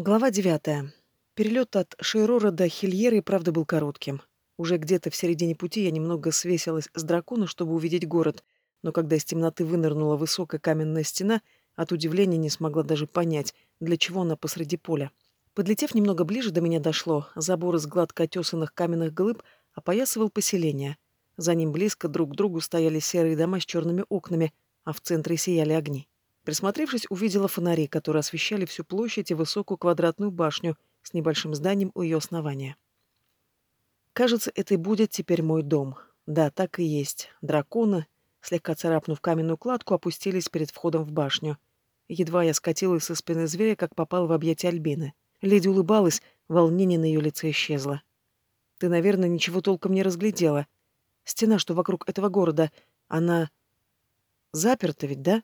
Глава девятая. Перелет от Шейрора до Хильеры, правда, был коротким. Уже где-то в середине пути я немного свесилась с дракона, чтобы увидеть город, но когда из темноты вынырнула высокая каменная стена, от удивления не смогла даже понять, для чего она посреди поля. Подлетев немного ближе, до меня дошло. Забор из гладко отесанных каменных глыб опоясывал поселение. За ним близко друг к другу стояли серые дома с черными окнами, а в центре сияли огни. Присмотревшись, увидела фонари, которые освещали всю площадь и высокую квадратную башню с небольшим зданием у ее основания. Кажется, это и будет теперь мой дом. Да, так и есть. Драконы, слегка царапнув каменную кладку, опустились перед входом в башню. Едва я скатилась со спины зверя, как попала в объятия Альбины. Леди улыбалась, волнение на ее лице исчезло. «Ты, наверное, ничего толком не разглядела. Стена, что вокруг этого города, она... заперта ведь, да?»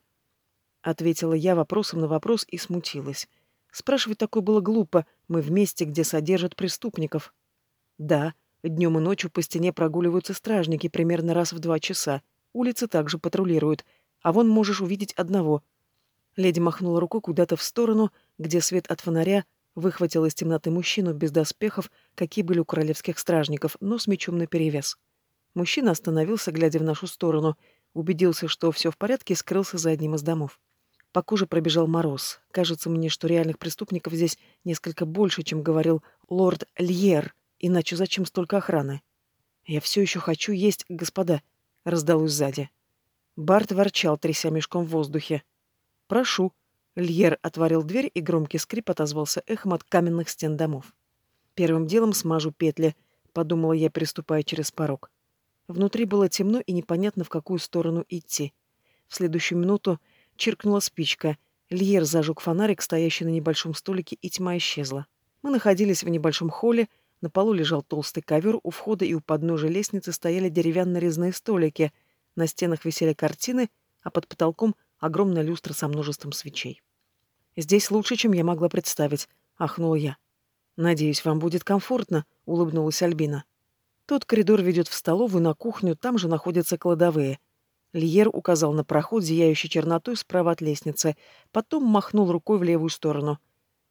Ответила я вопросом на вопрос и смутилась. Спрашивать такое было глупо. Мы в месте, где содержат преступников. «Да», Днем и ночью по стене прогуливаются стражники примерно раз в два часа. Улицы также патрулируют. А вон можешь увидеть одного. Леди махнула рукой куда-то в сторону, где свет от фонаря выхватил из темноты мужчину без доспехов, какие были у королевских стражников, но с мечом наперевес. Мужчина остановился, глядя в нашу сторону, убедился, что все в порядке, и скрылся за одним из домов. По коже пробежал мороз. Кажется мне, что реальных преступников здесь несколько больше, чем говорил лорд Льер, Иначе зачем столько охраны? Я все еще хочу есть, господа, раздалось сзади. Барт ворчал, тряся мешком в воздухе. Прошу. Льер отворил дверь, и громкий скрип отозвался эхом от каменных стен домов. Первым делом смажу петли, подумала я, переступая через порог. Внутри было темно и непонятно, в какую сторону идти. В следующую минуту чиркнула спичка. Льер зажег фонарик, стоящий на небольшом столике, и тьма исчезла. Мы находились в небольшом холле, на полу лежал толстый ковер, у входа и у подножия лестницы стояли деревянные резные столики, на стенах висели картины, а под потолком огромная люстра со множеством свечей. «Здесь лучше, чем я могла представить», — ахнула я. «Надеюсь, вам будет комфортно», — улыбнулась Альбина. «Тот коридор ведет в столовую, на кухню, там же находятся кладовые». Льер указал на проход, зияющий чернотой справа от лестницы, потом махнул рукой в левую сторону.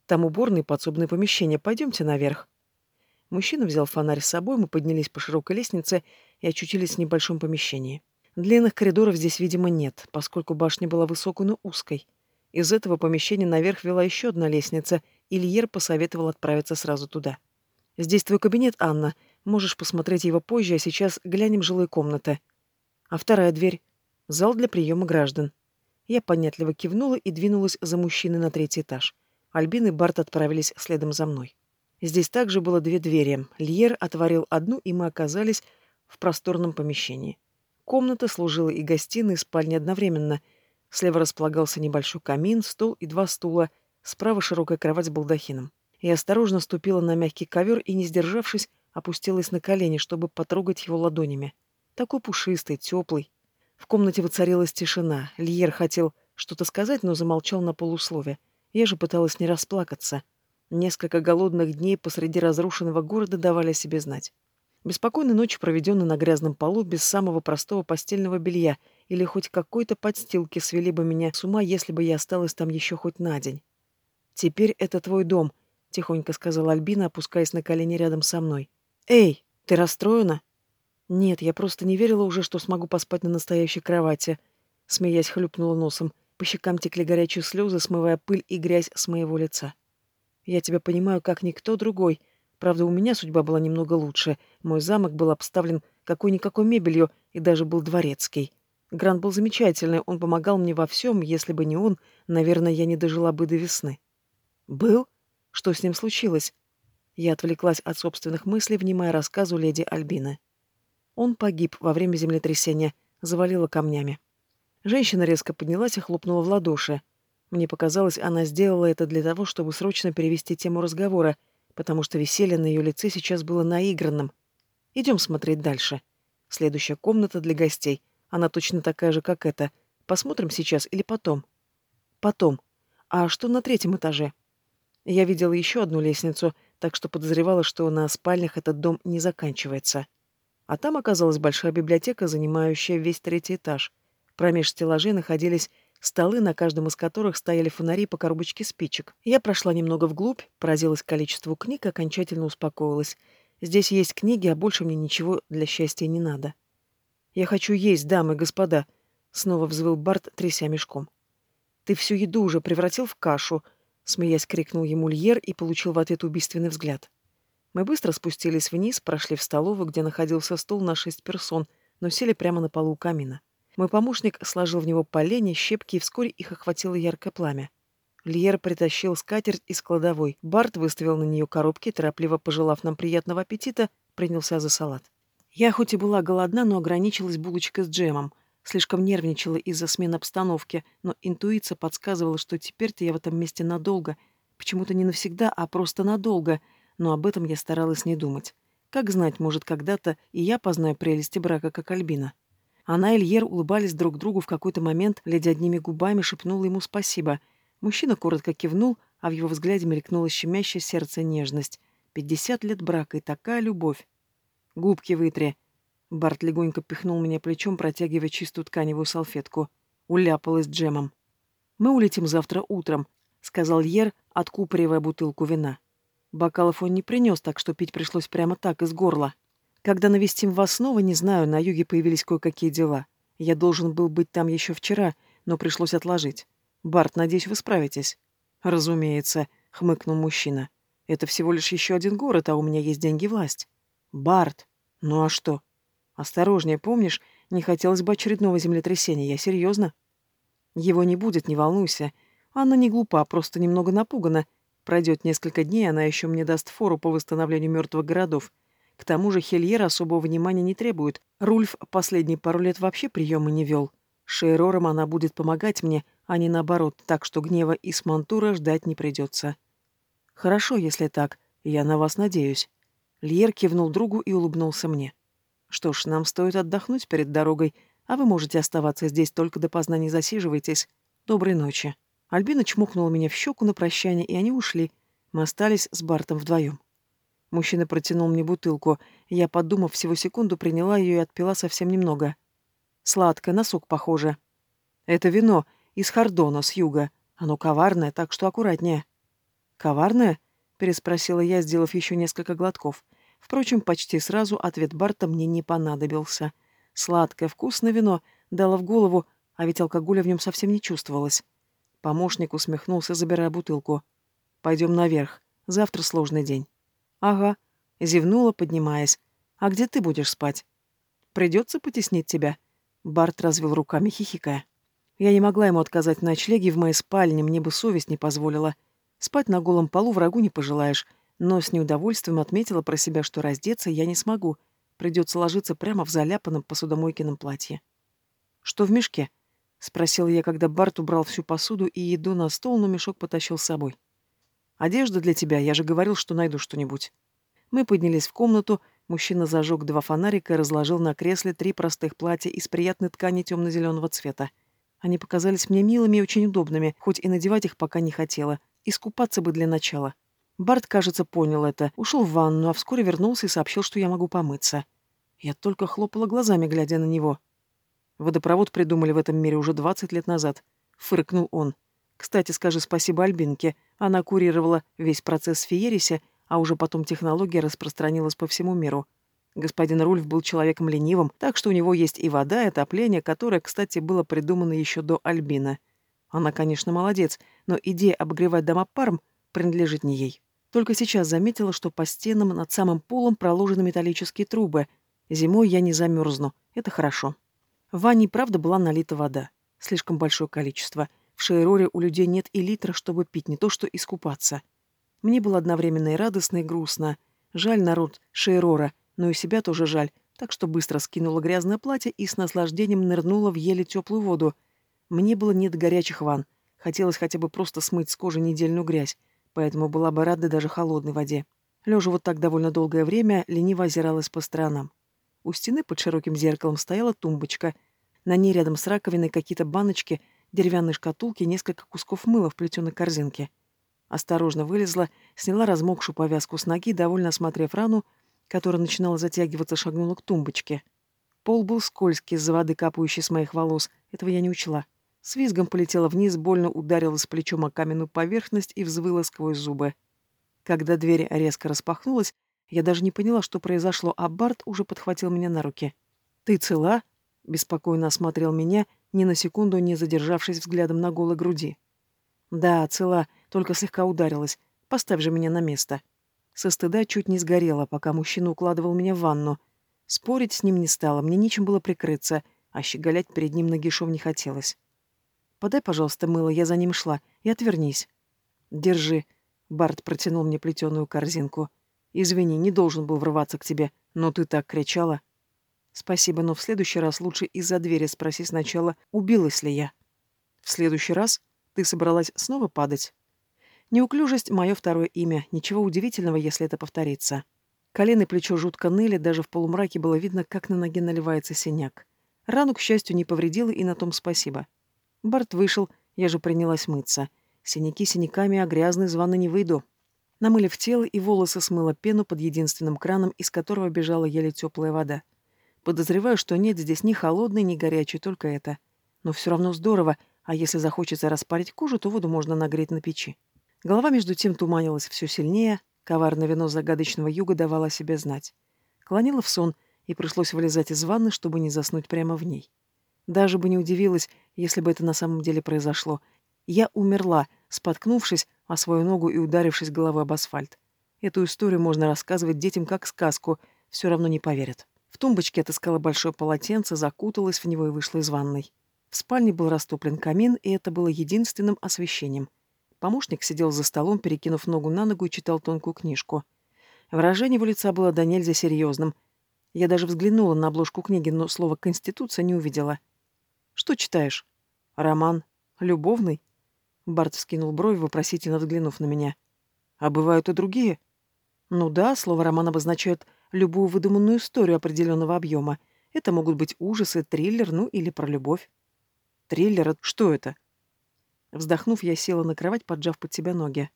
«Там уборные подсобные помещения. Пойдемте наверх». Мужчина взял фонарь с собой, мы поднялись по широкой лестнице и очутились в небольшом помещении. Длинных коридоров здесь, видимо, нет, поскольку башня была высокой, но узкой. Из этого помещения наверх вела еще одна лестница, и Льер посоветовал отправиться сразу туда. «Здесь твой кабинет, Анна. Можешь посмотреть его позже, а сейчас глянем жилые комнаты. А вторая дверь — зал для приема граждан». Я понятливо кивнула и двинулась за мужчиной на третий этаж. Альбин и Барт отправились следом за мной. Здесь также было две двери. Льер отворил одну, и мы оказались в просторном помещении. Комната служила и гостиной, и спальней одновременно. Слева располагался небольшой камин, стол и два стула. Справа широкая кровать с балдахином. Я осторожно ступила на мягкий ковер и, не сдержавшись, опустилась на колени, чтобы потрогать его ладонями. Такой пушистый, теплый. В комнате воцарилась тишина. Льер хотел что-то сказать, но замолчал на полуслове. Я же пыталась не расплакаться. Несколько голодных дней посреди разрушенного города давали о себе знать. Беспокойная ночь, проведенная на грязном полу, без самого простого постельного белья или хоть какой-то подстилки, свели бы меня с ума, если бы я осталась там еще хоть на день. «Теперь это твой дом», — тихонько сказала Альбина, опускаясь на колени рядом со мной. «Эй, ты расстроена?» «Нет, я просто не верила уже, что смогу поспать на настоящей кровати», — смеясь хлюпнула носом. По щекам текли горячие слезы, смывая пыль и грязь с моего лица. Я тебя понимаю, как никто другой. Правда, у меня судьба была немного лучше. Мой замок был обставлен какой-никакой мебелью и даже был дворецкий. Грант был замечательный, он помогал мне во всем, если бы не он, наверное, я не дожила бы до весны. Был? Что с ним случилось? Я отвлеклась от собственных мыслей, внимая рассказу леди Альбины. Он погиб во время землетрясения, завалило камнями. Женщина резко поднялась и хлопнула в ладоши. Мне показалось, она сделала это для того, чтобы срочно перевести тему разговора, потому что веселье на ее лице сейчас было наигранным. Идем смотреть дальше. Следующая комната для гостей. Она точно такая же, как эта. Посмотрим сейчас или потом? Потом. А что на третьем этаже? Я видела еще одну лестницу, так что подозревала, что на спальнях этот дом не заканчивается. А там оказалась большая библиотека, занимающая весь третий этаж. Промеж стеллажей находились столы, на каждом из которых стояли фонари по коробочке спичек. Я прошла немного вглубь, поразилась количеству книг окончательно успокоилась. Здесь есть книги, а больше мне ничего для счастья не надо. «Я хочу есть, дамы и господа», — снова взвыл Барт, тряся мешком. «Ты всю еду уже превратил в кашу», — смеясь крикнул ему Льер и получил в ответ убийственный взгляд. Мы быстро спустились вниз, прошли в столовую, где находился стол на шесть персон, но сели прямо на полу у камина. Мой помощник сложил в него поленья, щепки, и вскоре их охватило яркое пламя. Льер притащил скатерть из кладовой. Барт выставил на нее коробки, торопливо пожелав нам приятного аппетита, принялся за салат. Я хоть и была голодна, но ограничилась булочкой с джемом. Слишком нервничала из-за смены обстановки, но интуиция подсказывала, что теперь-то я в этом месте надолго. Почему-то не навсегда, а просто надолго. Но об этом я старалась не думать. Как знать, может, когда-то и я познаю прелести брака, как Альбина. Она и Эльер улыбались друг другу в какой-то момент, глядя одними губами, шепнула ему спасибо. Мужчина коротко кивнул, а в его взгляде мелькнула щемящая сердце нежность. Пятьдесят лет брака и такая любовь. «Губки вытри». Барт легонько пихнул меня плечом, протягивая чистую тканевую салфетку. Уляпалась джемом. «Мы улетим завтра утром», — сказал Ер, откупоривая бутылку вина. Бокалов он не принес, так что пить пришлось прямо так, из горла. Когда навестим вас снова, не знаю, на юге появились кое-какие дела. Я должен был быть там еще вчера, но пришлось отложить. Барт, надеюсь, вы справитесь. Разумеется, хмыкнул мужчина. Это всего лишь еще один город, а у меня есть деньги власть. Барт. Ну а что? Осторожнее, помнишь, не хотелось бы очередного землетрясения, я серьезно. Его не будет, не волнуйся. Анна не глупа, просто немного напугана. Пройдет несколько дней, она еще мне даст фору по восстановлению мертвых городов. К тому же Хельер особого внимания не требует. Рульф последние пару лет вообще приемы не вел. Шейрором она будет помогать мне, а не наоборот, так что гнева из Мантура ждать не придется. Хорошо, если так. Я на вас надеюсь. Льер кивнул другу и улыбнулся мне. Что ж, нам стоит отдохнуть перед дорогой, а вы можете оставаться здесь только допоздна не засиживайтесь. Доброй ночи. Альбина чмокнула меня в щеку на прощание, и они ушли. Мы остались с Бартом вдвоем. Мужчина протянул мне бутылку. Я, подумав всего секунду, приняла ее и отпила совсем немного. Сладкое, на сок похоже. Это вино из Хардона, с юга. Оно коварное, так что аккуратнее. Коварное? Переспросила я, сделав еще несколько глотков. Впрочем, почти сразу ответ Барта мне не понадобился. Сладкое, вкусное вино дало в голову, а ведь алкоголя в нем совсем не чувствовалось. Помощник усмехнулся, забирая бутылку. «Пойдем наверх. Завтра сложный день». «Ага», — зевнула, поднимаясь. «А где ты будешь спать?» «Придется потеснить тебя», — Барт развел руками, хихикая. Я не могла ему отказать в ночлеге в моей спальне, мне бы совесть не позволила. Спать на голом полу врагу не пожелаешь, но с неудовольствием отметила про себя, что раздеться я не смогу. Придется ложиться прямо в заляпанном посудомойкином платье. «Что в мешке?» — спросил я, когда Барт убрал всю посуду и еду на стол, но мешок потащил с собой. Одежда для тебя, я же говорил, что найду что-нибудь. Мы поднялись в комнату, мужчина зажег два фонарика и разложил на кресле три простых платья из приятной ткани темно-зеленого цвета. Они показались мне милыми и очень удобными, хоть и надевать их пока не хотела. Искупаться бы для начала. Барт, кажется, понял это, ушел в ванну, а вскоре вернулся и сообщил, что я могу помыться. Я только хлопала глазами, глядя на него. Водопровод придумали в этом мире уже двадцать лет назад. Фыркнул он. Кстати, скажи спасибо Альбинке. Она курировала весь процесс в Фиерисе, а уже потом технология распространилась по всему миру. Господин Рульф был человеком ленивым, так что у него есть и вода, и отопление, которое, кстати, было придумано еще до Альбина. Она, конечно, молодец, но идея обогревать дома паром принадлежит не ей. Только сейчас заметила, что по стенам над самым полом проложены металлические трубы. Зимой я не замерзну. Это хорошо. В ванне, правда, была налита вода. Слишком большое количество — в Шейроре у людей нет и литра, чтобы пить, не то что искупаться. Мне было одновременно и радостно, и грустно. Жаль народ Шейрора, но и себя тоже жаль, так что быстро скинула грязное платье и с наслаждением нырнула в еле теплую воду. Мне было не до горячих ванн. Хотелось хотя бы просто смыть с кожи недельную грязь, поэтому была бы рада даже холодной воде. Лежа вот так довольно долгое время, лениво озиралась по сторонам. У стены под широким зеркалом стояла тумбочка. На ней рядом с раковиной какие-то баночки — деревянной шкатулке несколько кусков мыла в плетеной корзинке. Осторожно вылезла, сняла размокшую повязку с ноги, довольно осмотрев рану, которая начинала затягиваться, шагнула к тумбочке. Пол был скользкий из-за воды, капающей с моих волос. Этого я не учла. С визгом полетела вниз, больно ударилась плечом о каменную поверхность и взвыла сквозь зубы. Когда дверь резко распахнулась, я даже не поняла, что произошло, а Барт уже подхватил меня на руки. «Ты цела?» — беспокойно осмотрел меня, ни на секунду не задержавшись взглядом на голой груди. «Да, цела, только слегка ударилась. Поставь же меня на место». Со стыда чуть не сгорела, пока мужчина укладывал меня в ванну. Спорить с ним не стало, мне нечем было прикрыться, а щеголять перед ним нагишом не хотелось. Подай, пожалуйста, мыло, я за ним шла, и отвернись. Держи. Барт протянул мне плетеную корзинку. Извини, не должен был врываться к тебе, но ты так кричала. Спасибо, но в следующий раз лучше из-за двери спроси сначала, убилась ли я. В следующий раз ты собралась снова падать? Неуклюжесть — мое второе имя. Ничего удивительного, если это повторится. Колено и плечо жутко ныли, даже в полумраке было видно, как на ноге наливается синяк. Рану, к счастью, не повредила, и на том спасибо. Барт вышел, я же принялась мыться. Синяки синяками, а грязный из ванны не выйду. Намылив тело и волосы смыла пену под единственным краном, из которого бежала еле теплая вода. Подозреваю, что нет здесь ни холодной, ни горячей, только это. Но все равно здорово, а если захочется распарить кожу, то воду можно нагреть на печи. Голова между тем туманилась все сильнее, коварное вино загадочного юга давало о себе знать. Клонила в сон, и пришлось вылезать из ванны, чтобы не заснуть прямо в ней. Даже бы не удивилась, если бы это на самом деле произошло. Я умерла, споткнувшись о свою ногу и ударившись головой об асфальт. Эту историю можно рассказывать детям как сказку, все равно не поверят. В тумбочке отыскала большое полотенце, закуталась в него и вышла из ванной. В спальне был растоплен камин, и это было единственным освещением. Помощник сидел за столом, перекинув ногу на ногу и читал тонкую книжку. Выражение его лица было до нельзя серьезным. Я даже взглянула на обложку книги, но слово «конституция» не увидела — что читаешь? Роман. Любовный? Барт вскинул брови, вопросительно взглянув на меня. А бывают и другие? Ну да, слово роман обозначает любую выдуманную историю определенного объема. Это могут быть ужасы, триллер, ну или про любовь. Триллер — что это? Вздохнув, я села на кровать, поджав под себя ноги.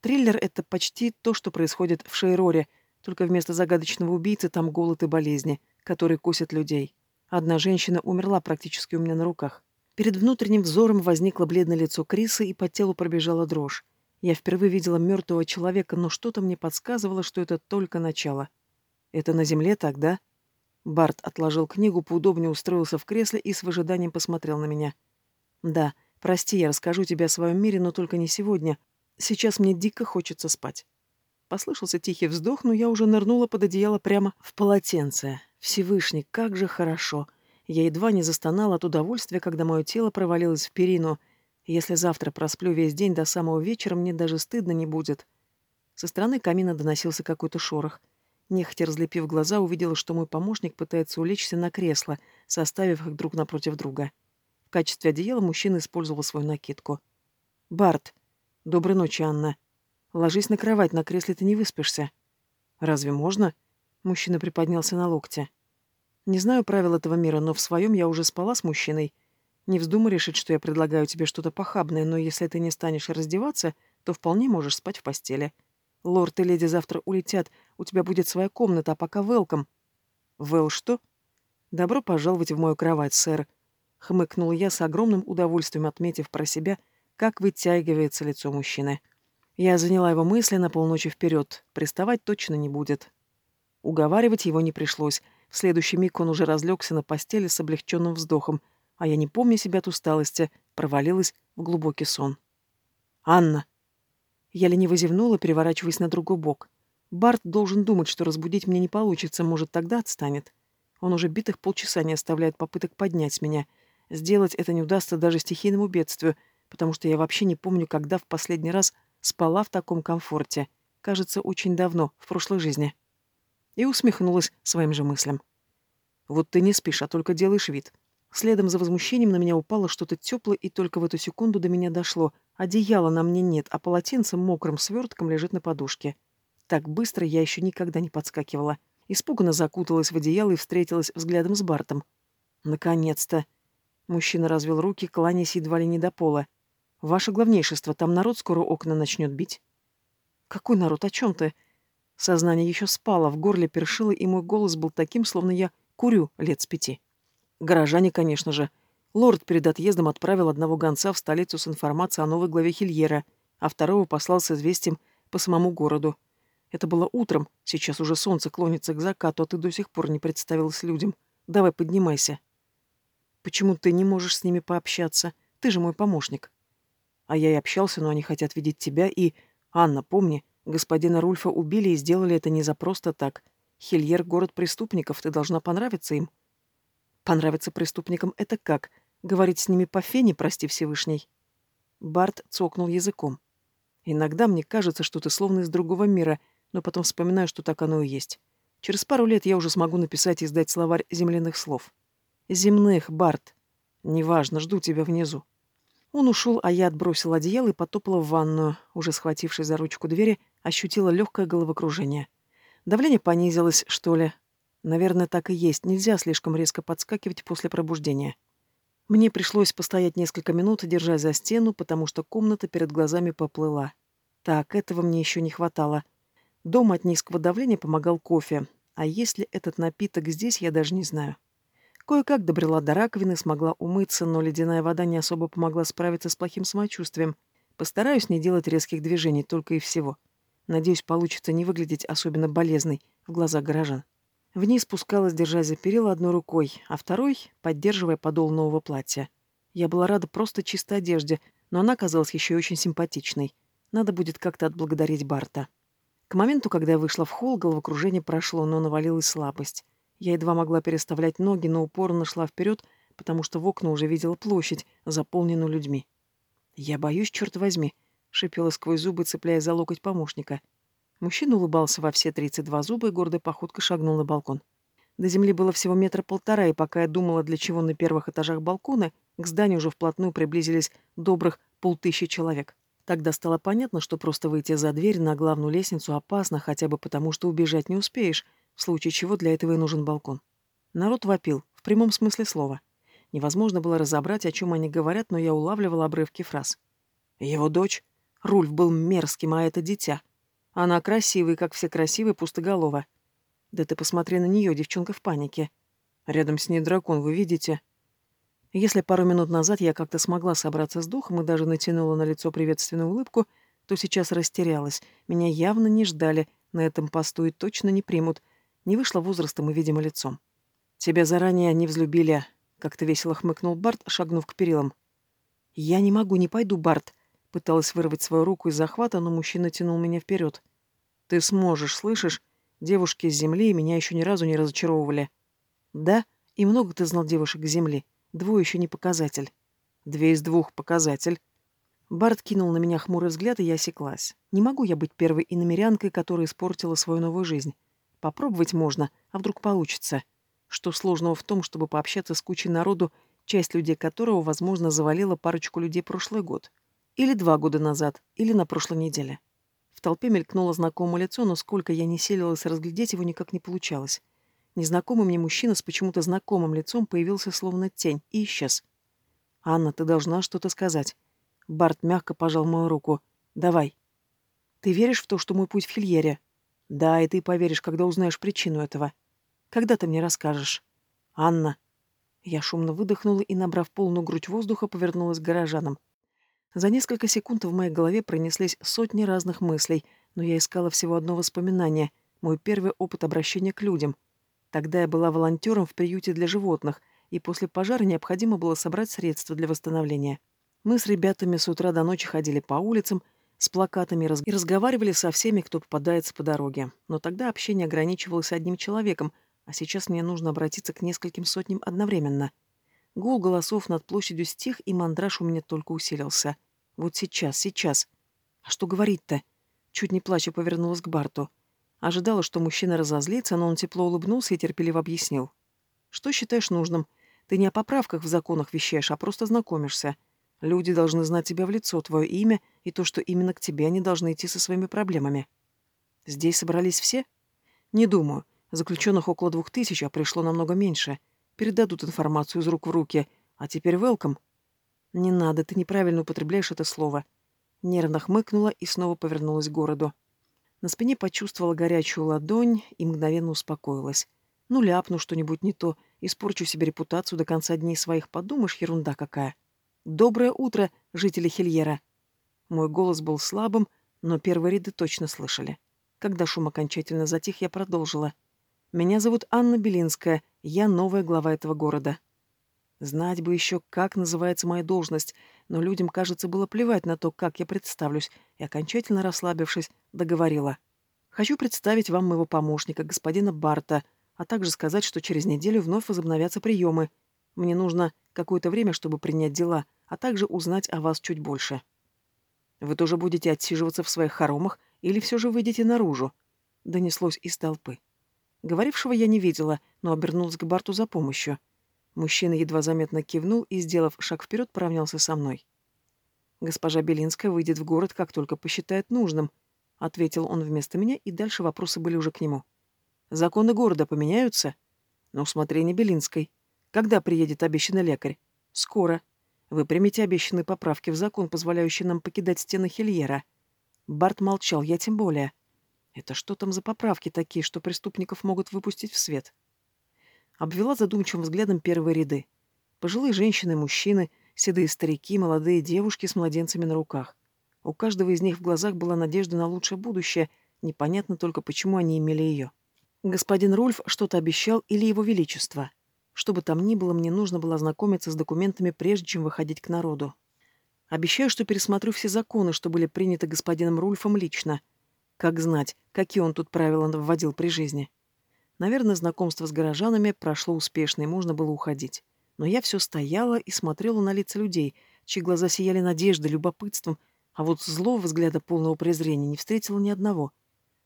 Триллер — это почти то, что происходит в Шейроре, только вместо загадочного убийцы там голод и болезни, которые косят людей. Одна женщина умерла практически у меня на руках. Перед внутренним взором возникло бледное лицо Криса, и по телу пробежала дрожь. Я впервые видела мертвого человека, но что-то мне подсказывало, что это только начало. Это на земле тогда? Барт отложил книгу, поудобнее устроился в кресле и с выжиданием посмотрел на меня. Да, прости, я расскажу тебе о своем мире, но только не сегодня. Сейчас мне дико хочется спать. Послышался тихий вздох, но я уже нырнула под одеяло прямо в полотенце. Всевышний, как же хорошо. Я едва не застонала от удовольствия, когда мое тело провалилось в перину. Если завтра просплю весь день до самого вечера, мне даже стыдно не будет. Со стороны камина доносился какой-то шорох. Нехотя разлепив глаза, увидела, что мой помощник пытается улечься на кресло, составив их друг напротив друга. В качестве одеяла мужчина использовал свою накидку. «Барт! Доброй ночи, Анна!» Ложись на кровать, на кресле ты не выспишься. Разве можно? Мужчина приподнялся на локте. Не знаю правил этого мира, но в своем я уже спала с мужчиной. Не вздумай решить, что я предлагаю тебе что-то похабное, но если ты не станешь раздеваться, то вполне можешь спать в постели. Лорд и леди завтра улетят, у тебя будет своя комната, а пока велком. Вэл что? Добро пожаловать в мою кровать, сэр. Хмыкнул я с огромным удовольствием, отметив про себя, как вытягивается лицо мужчины. Я заняла его мысли на полночи вперед. Приставать точно не будет. Уговаривать его не пришлось. В следующий миг он уже разлегся на постели с облегченным вздохом, а я, не помня себя от усталости, провалилась в глубокий сон. «Анна!» Я лениво зевнула, переворачиваясь на другой бок. Барт должен думать, что разбудить меня не получится, может, тогда отстанет. Он уже битых полчаса не оставляет попыток поднять меня. Сделать это не удастся даже стихийному бедствию, потому что я вообще не помню, когда в последний раз Спала в таком комфорте. Кажется, очень давно, в прошлой жизни. И усмехнулась своим же мыслям. Вот ты не спишь, а только делаешь вид. Следом за возмущением на меня упало что-то теплое, и только в эту секунду до меня дошло. Одеяла на мне нет, а полотенце мокрым свертком лежит на подушке. Так быстро я еще никогда не подскакивала. Испуганно закуталась в одеяло и встретилась взглядом с Бартом. Наконец-то. Мужчина развел руки, кланяясь едва ли не до пола. Ваше главнейшество, там народ скоро окна начнет бить. Какой народ? О чем ты? Сознание еще спало, в горле першило, и мой голос был таким, словно я курю лет с пяти. Горожане, конечно же. Лорд перед отъездом отправил одного гонца в столицу с информацией о новой главе Хильера, а второго послал с известием по самому городу. Это было утром, сейчас уже солнце клонится к закату, а ты до сих пор не представилась людям. Давай, поднимайся. Почему ты не можешь с ними пообщаться? Ты же мой помощник. А я и общался, но они хотят видеть тебя и... Анна, помни, господина Рульфа убили и сделали это не за просто так. Хильер — город преступников, ты должна понравиться им. Понравиться преступникам — это как? Говорить с ними по фене, прости Всевышний? Барт цокнул языком. Иногда мне кажется, что ты словно из другого мира, но потом вспоминаю, что так оно и есть. Через пару лет я уже смогу написать и издать словарь земляных слов. Земных, Барт. Неважно, жду тебя внизу. Он ушел, а я отбросила одеяло и потопала в ванную. Уже схватившись за ручку двери, ощутила легкое головокружение. Давление понизилось, что ли. Наверное, так и есть. Нельзя слишком резко подскакивать после пробуждения. Мне пришлось постоять несколько минут, держась за стену, потому что комната перед глазами поплыла. Так, этого мне еще не хватало. Дома от низкого давления помогал кофе. А если этот напиток здесь, я даже не знаю. Кое-как добрела до раковины, смогла умыться, но ледяная вода не особо помогла справиться с плохим самочувствием. Постараюсь не делать резких движений, только и всего. Надеюсь, получится не выглядеть особенно болезной в глазах горожан. Вниз спускалась, держась за перила одной рукой, а второй — поддерживая подол нового платья. Я была рада просто чистой одежде, но она казалась еще и очень симпатичной. Надо будет как-то отблагодарить Барта. К моменту, когда я вышла в холл, головокружение прошло, но навалилась слабость. Я едва могла переставлять ноги, но упорно шла вперед, потому что в окна уже видела площадь, заполненную людьми. «Я боюсь, черт возьми», — шипела сквозь зубы, цепляя за локоть помощника. Мужчина улыбался во все тридцать два зуба и гордой походкой шагнул на балкон. До земли было всего метра полтора, и пока я думала, для чего на первых этажах балкона, к зданию уже вплотную приблизились добрых полтысячи человек. Тогда стало понятно, что просто выйти за дверь на главную лестницу опасно, хотя бы потому, что убежать не успеешь, в случае чего для этого и нужен балкон. Народ вопил, в прямом смысле слова. Невозможно было разобрать, о чем они говорят, но я улавливала обрывки фраз. Его дочь? Рульф был мерзким, а это дитя. Она красивая, как все красивые, пустоголова. Да ты посмотри на нее, девчонка в панике. Рядом с ней дракон, вы видите? Если пару минут назад я как-то смогла собраться с духом и даже натянула на лицо приветственную улыбку, то сейчас растерялась. Меня явно не ждали, на этом посту и точно не примут, не вышла возрастом и, видимо, лицом. «Тебя заранее не взлюбили», — как-то весело хмыкнул Барт, шагнув к перилам. «Я не могу, не пойду, Барт», — пыталась вырвать свою руку из захвата, но мужчина тянул меня вперед. «Ты сможешь, слышишь? Девушки с земли меня еще ни разу не разочаровывали». «Да? И много ты знал девушек с земли. Двое еще не показатель». «Две из двух показатель». Барт кинул на меня хмурый взгляд, и я осеклась. Не могу я быть первой иномерянкой, которая испортила свою новую жизнь. Попробовать можно, а вдруг получится. Что сложного в том, чтобы пообщаться с кучей народу, часть людей которого, возможно, завалила парочку людей прошлый год. Или два года назад, или на прошлой неделе. В толпе мелькнуло знакомое лицо, но сколько я не селилась разглядеть, его никак не получалось. Незнакомый мне мужчина с почему-то знакомым лицом появился словно тень и исчез. «Анна, ты должна что-то сказать». Барт мягко пожал мою руку. «Давай». «Ты веришь в то, что мой путь в Хильере?» Да, и ты поверишь, когда узнаешь причину этого. Когда ты мне расскажешь? Анна. Я шумно выдохнула и, набрав полную грудь воздуха, повернулась к горожанам. За несколько секунд в моей голове пронеслись сотни разных мыслей, но я искала всего одно воспоминание — мой первый опыт обращения к людям. Тогда я была волонтером в приюте для животных, и после пожара необходимо было собрать средства для восстановления. Мы с ребятами с утра до ночи ходили по улицам, с плакатами и разговаривали со всеми, кто попадается по дороге. Но тогда общение ограничивалось одним человеком, а сейчас мне нужно обратиться к нескольким сотням одновременно. Гул голосов над площадью стих, и мандраж у меня только усилился. Вот сейчас, сейчас. А что говорить-то? Чуть не плача повернулась к Барту. Ожидала, что мужчина разозлится, но он тепло улыбнулся и терпеливо объяснил. «Что считаешь нужным? Ты не о поправках в законах вещаешь, а просто знакомишься. Люди должны знать тебя в лицо, твое имя и то, что именно к тебе они должны идти со своими проблемами. Здесь собрались все? Не думаю. Заключенных около двух тысяч, а пришло намного меньше. Передадут информацию из рук в руки. А теперь welcome. Не надо, ты неправильно употребляешь это слово. Нервно хмыкнула и снова повернулась к городу. На спине почувствовала горячую ладонь и мгновенно успокоилась. Ну, ляпну что-нибудь не то, Испорчу себе репутацию до конца дней своих. Подумаешь, ерунда какая. Доброе утро, жители Хильера. Мой голос был слабым, но первые ряды точно слышали. Когда шум окончательно затих, я продолжила. Меня зовут Анна Белинская, я новая глава этого города. Знать бы еще, как называется моя должность, но людям, кажется, было плевать на то, как я представлюсь, и, окончательно расслабившись, договорила. Хочу представить вам моего помощника, господина Барта, а также сказать, что через неделю вновь возобновятся приемы. Мне нужно какое-то время, чтобы принять дела, а также узнать о вас чуть больше. Вы тоже будете отсиживаться в своих хоромах или все же выйдете наружу?» Донеслось из толпы. Говорившего я не видела, но обернулась к Барту за помощью. Мужчина едва заметно кивнул и, сделав шаг вперед, поравнялся со мной. «Госпожа Белинская выйдет в город, как только посчитает нужным», — ответил он вместо меня, и дальше вопросы были уже к нему. «Законы города поменяются?» «На усмотрение Белинской. Когда приедет обещанный лекарь?» «Скоро. Вы примите обещанные поправки в закон, позволяющий нам покидать стены Хильера». Барт молчал, я тем более. Это что там за поправки такие, что преступников могут выпустить в свет? Обвела задумчивым взглядом первые ряды. Пожилые женщины, мужчины, седые старики, молодые девушки с младенцами на руках. У каждого из них в глазах была надежда на лучшее будущее, непонятно только, почему они имели ее. Господин Рульф что-то обещал или его величество. Что бы там ни было, мне нужно было ознакомиться с документами, прежде чем выходить к народу. Обещаю, что пересмотрю все законы, что были приняты господином Рульфом лично. Как знать, какие он тут правила вводил при жизни. Наверное, знакомство с горожанами прошло успешно, и можно было уходить. Но я все стояла и смотрела на лица людей, чьи глаза сияли надеждой, любопытством, а вот злого взгляда полного презрения не встретила ни одного.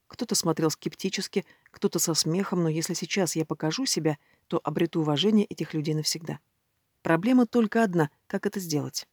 Кто-то смотрел скептически, кто-то со смехом, но если сейчас я покажу себя, то обрету уважение этих людей навсегда. Проблема только одна — как это сделать.